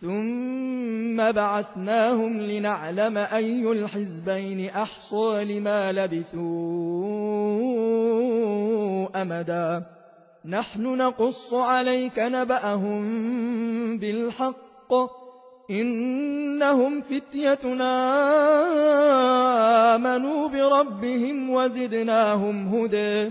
ثم بعثناهم لنعلم أي الحزبين أحصى لما لبثوا أمدا. نحن نقص عليك نبأهم بالحق. إنهم فتيتنا. آمنوا بربهم وزدناهم هدى.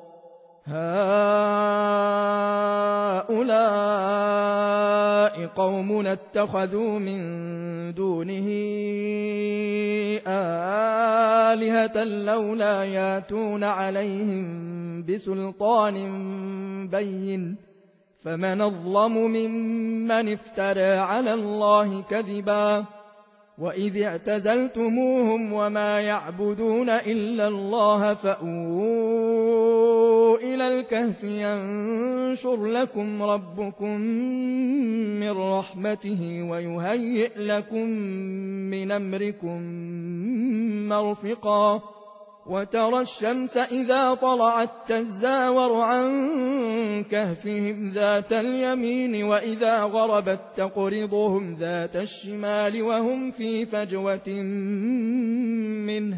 هؤلاء قوم اتخذوا من دونه آلهة لولا ياتون عليهم بسلطان بين. فمن الظلم ممن افترى على الله كذباً. وإذ اعتزلتموهم وما يعبدون إلا الله فأووا إلى الكهف ينشر لكم ربكم من رحمته ويهيئ لكم من أمركم مرفقاً وترى الشمس إذا طلعت تزاور عن كهفهم ذات اليمين وإذا غربت تقرضهم ذات الشمال وهم في فجوة منه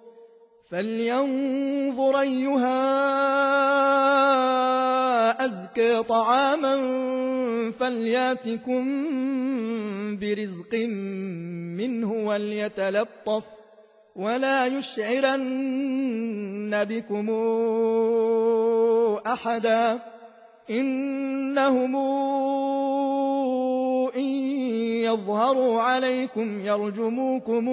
فلينظر أيها أزكى طعاما فليأتكم برزق منه وليتلطف ولا يشعرن بكم أحدا إنهم إن يظهروا عليكم يرجموكم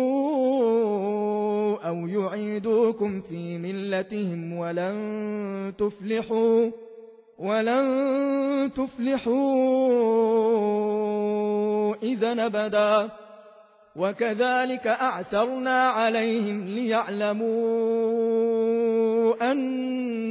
أو يعيدوكم في ملتهم ولن تفلحوا ولن تفلحوا إذا نبدا. وكذلك أعثرنا عليهم ليعلموا أن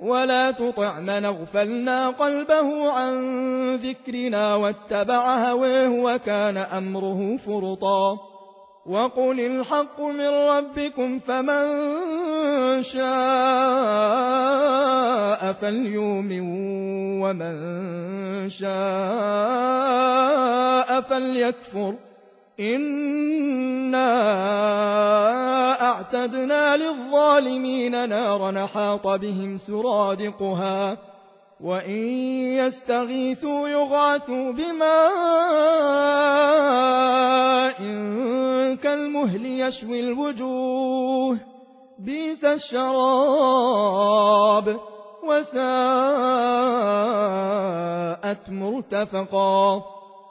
ولا تطع من اغفلنا قلبه عن ذكرنا واتبع هواه وكان أمره فرطا. وقل الحق من ربكم فمن شاء فليؤمن ومن شاء فليكفر. إنا أعتدنا للظالمين نارا حاط بهم سرادقها وإن يستغيثوا يغاثوا بماء كالمهل يشوي الوجوه بيس الشراب وساءت مرتفقا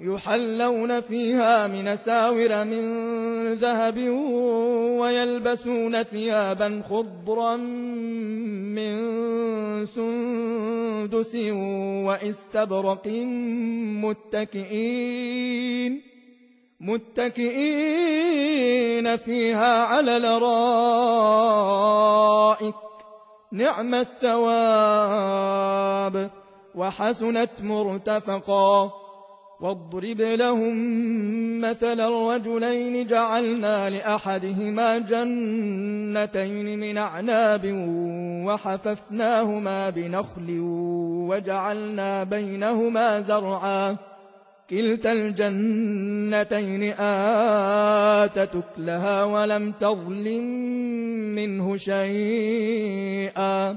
يحلون فيها من ساور من ذهب ويلبسون ثيابا خضرا من سندس واستبرق متكئين متكئين فيها على الأرائك. نعم الثواب وحسنت مرتفقا. واضرب لهم مثل الرجلين جعلنا لأحدهما جنتين من أعناب وحففناهما بنخل وجعلنا بينهما زرعا. كلتا الجنتين آتت لها ولم تظلم منه شيئا.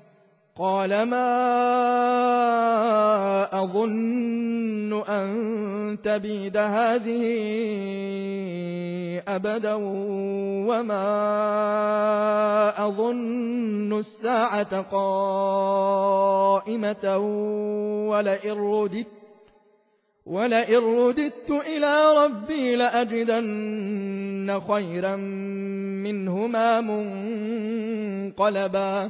قال ما أظن أن تبيد هذه أبدا وما أظن الساعة قائمة ولئن رددت ولئن رددت إلى ربي لأجدن خيرا منهما منقلبا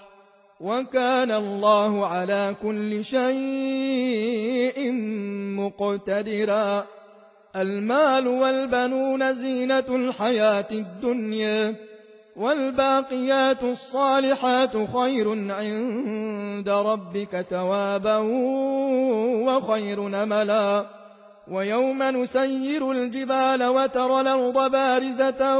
وكان الله على كل شيء مقتدرا. المال والبنون زينة الحياة الدنيا والباقيات الصالحات خير عند ربك ثوابا وخير نملا. ويوم نسير الجبال وترى الأرض بارزة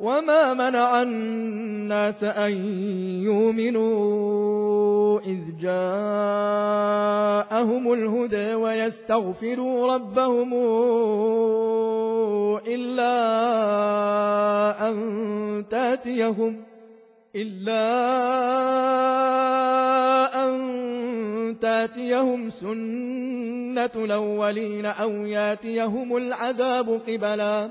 وما منع الناس أن يؤمنوا إذ جاءهم الهدى ويستغفروا ربهم إلا أن تاتيهم إلا أن تاتيهم سنة الأولين أو ياتيهم العذاب قبلا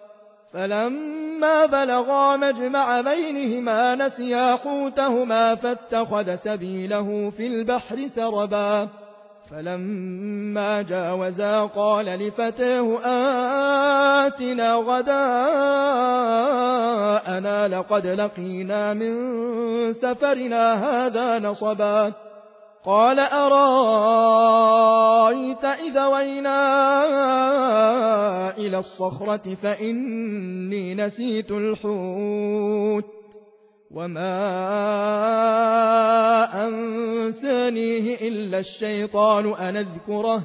فلما بلغا مجمع بينهما نسيا حوتهما فاتخذ سبيله في البحر سربا. فلما جاوزا قال لفتاه آتنا غداءنا لقد لقينا من سفرنا هذا نصبا. قال أرأيت إذا وينا إلى الصخرة فإني نسيت الحوت وما أنسانيه إلا الشيطان أن أذكره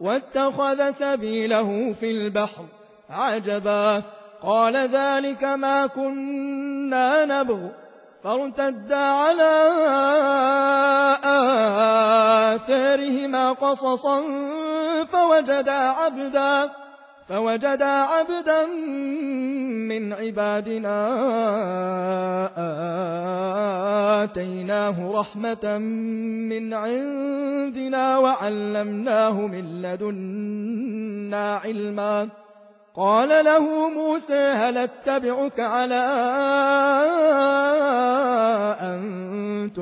واتخذ سبيله في البحر عجبا قال ذلك ما كنا نبغ فارتدا على آثارهما قصصا فوجدا عبدا فوجدا عبدا من عبادنا آتيناه رحمة من عندنا وعلمناه من لدنا علما. قال له موسى هل أتبعك على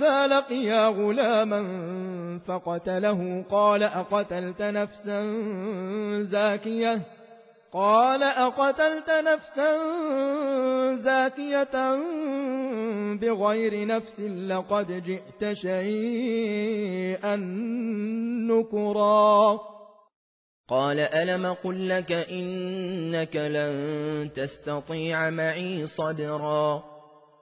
إذا لقيا غلاما فقتله قال أقتلت نفسا زاكية قال أقتلت نفسا زاكية بغير نفس لقد جئت شيئا نكرا قال ألم قل لك إنك لن تستطيع معي صدرا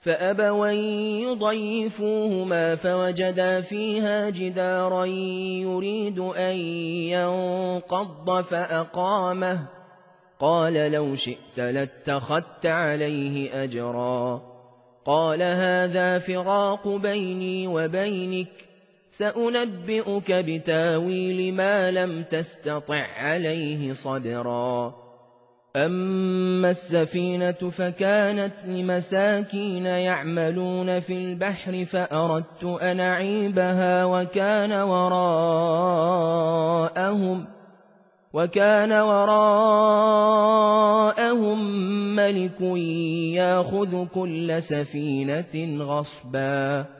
فأبوا يضيفوهما فوجدا فيها جدارا يريد أن ينقض فأقامه. قال لو شئت لاتخذت عليه أجرا. قال هذا فراق بيني وبينك سأنبئك بتاويل ما لم تستطع عليه صدرا. أما السفينة فكانت لمساكين يعملون في البحر فأردت أن أعيبها وكان وراءهم وكان وراءهم ملك ياخذ كل سفينة غصبا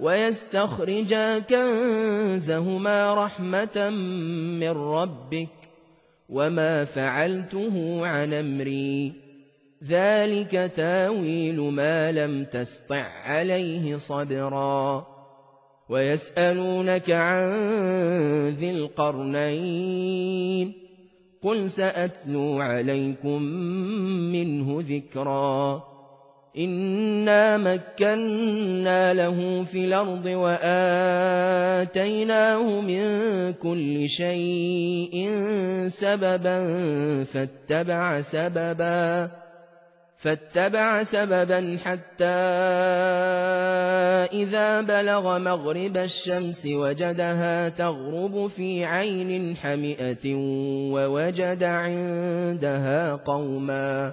ويستخرجا كنزهما رحمة من ربك وما فعلته عن أمري. ذلك تاويل ما لم تسطع عليه صبرا. ويسألونك عن ذي القرنين. قل سأتلو عليكم منه ذكرا. إنا مكنا له في الأرض وآتيناه من كل شيء سببا فاتبع سببا فاتبع سببا حتى إذا بلغ مغرب الشمس وجدها تغرب في عين حمئة ووجد عندها قوما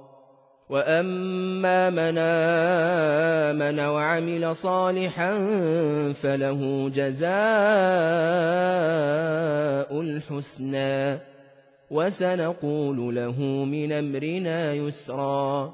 وأما من آمن وعمل صالحا فله جزاء الحسنى وسنقول له من أمرنا يسرا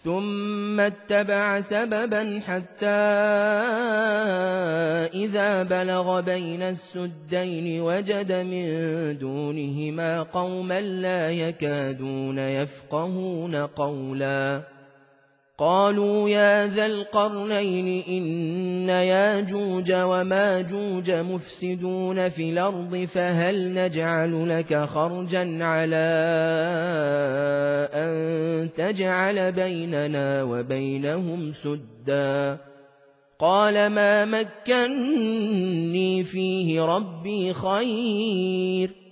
ثم اتبع سببا حتى إذا بلغ بين السدين وجد من دونهما قوما لا يكادون يفقهون قولا قالوا يا ذا القرنين إن ياجوج وماجوج مفسدون في الأرض فهل نجعل لك خرجا على أن تجعل بيننا وبينهم سدا قال ما مكني فيه ربي خير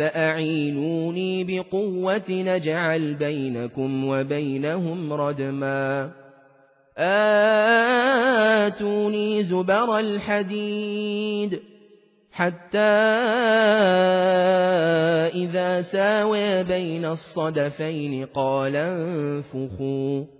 فأعينوني بقوة نجعل بينكم وبينهم ردما. آتوني زبر الحديد حتى إذا ساوي بين الصدفين قال انفخوا.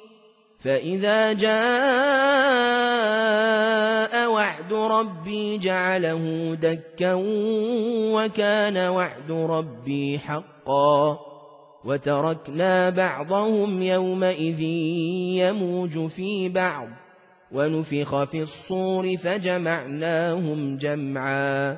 فإذا جاء وعد ربي جعله دكا وكان وعد ربي حقا وتركنا بعضهم يومئذ يموج في بعض ونفخ في الصور فجمعناهم جمعا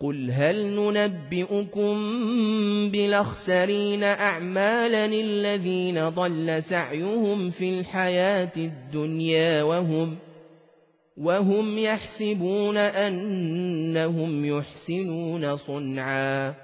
قل هل ننبئكم بالاخسرين اعمالا الذين ضل سعيهم في الحياة الدنيا وهم وهم يحسبون انهم يحسنون صنعا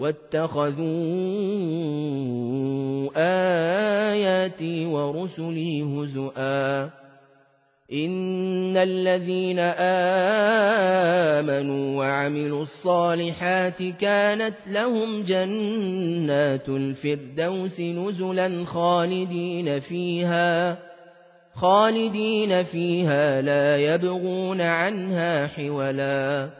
واتخذوا آياتي ورسلي هزؤا. إن الذين آمنوا وعملوا الصالحات كانت لهم جنات الفردوس نزلا خالدين فيها خالدين فيها لا يبغون عنها حولاً.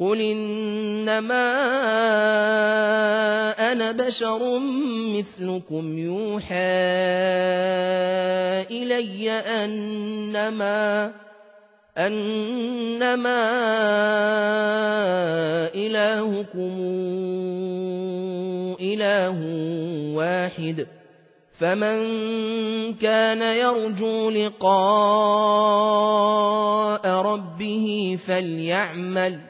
قل إنما أنا بشر مثلكم يوحى إلي أنما أنما إلهكم إله واحد فمن كان يرجو لقاء ربه فليعمل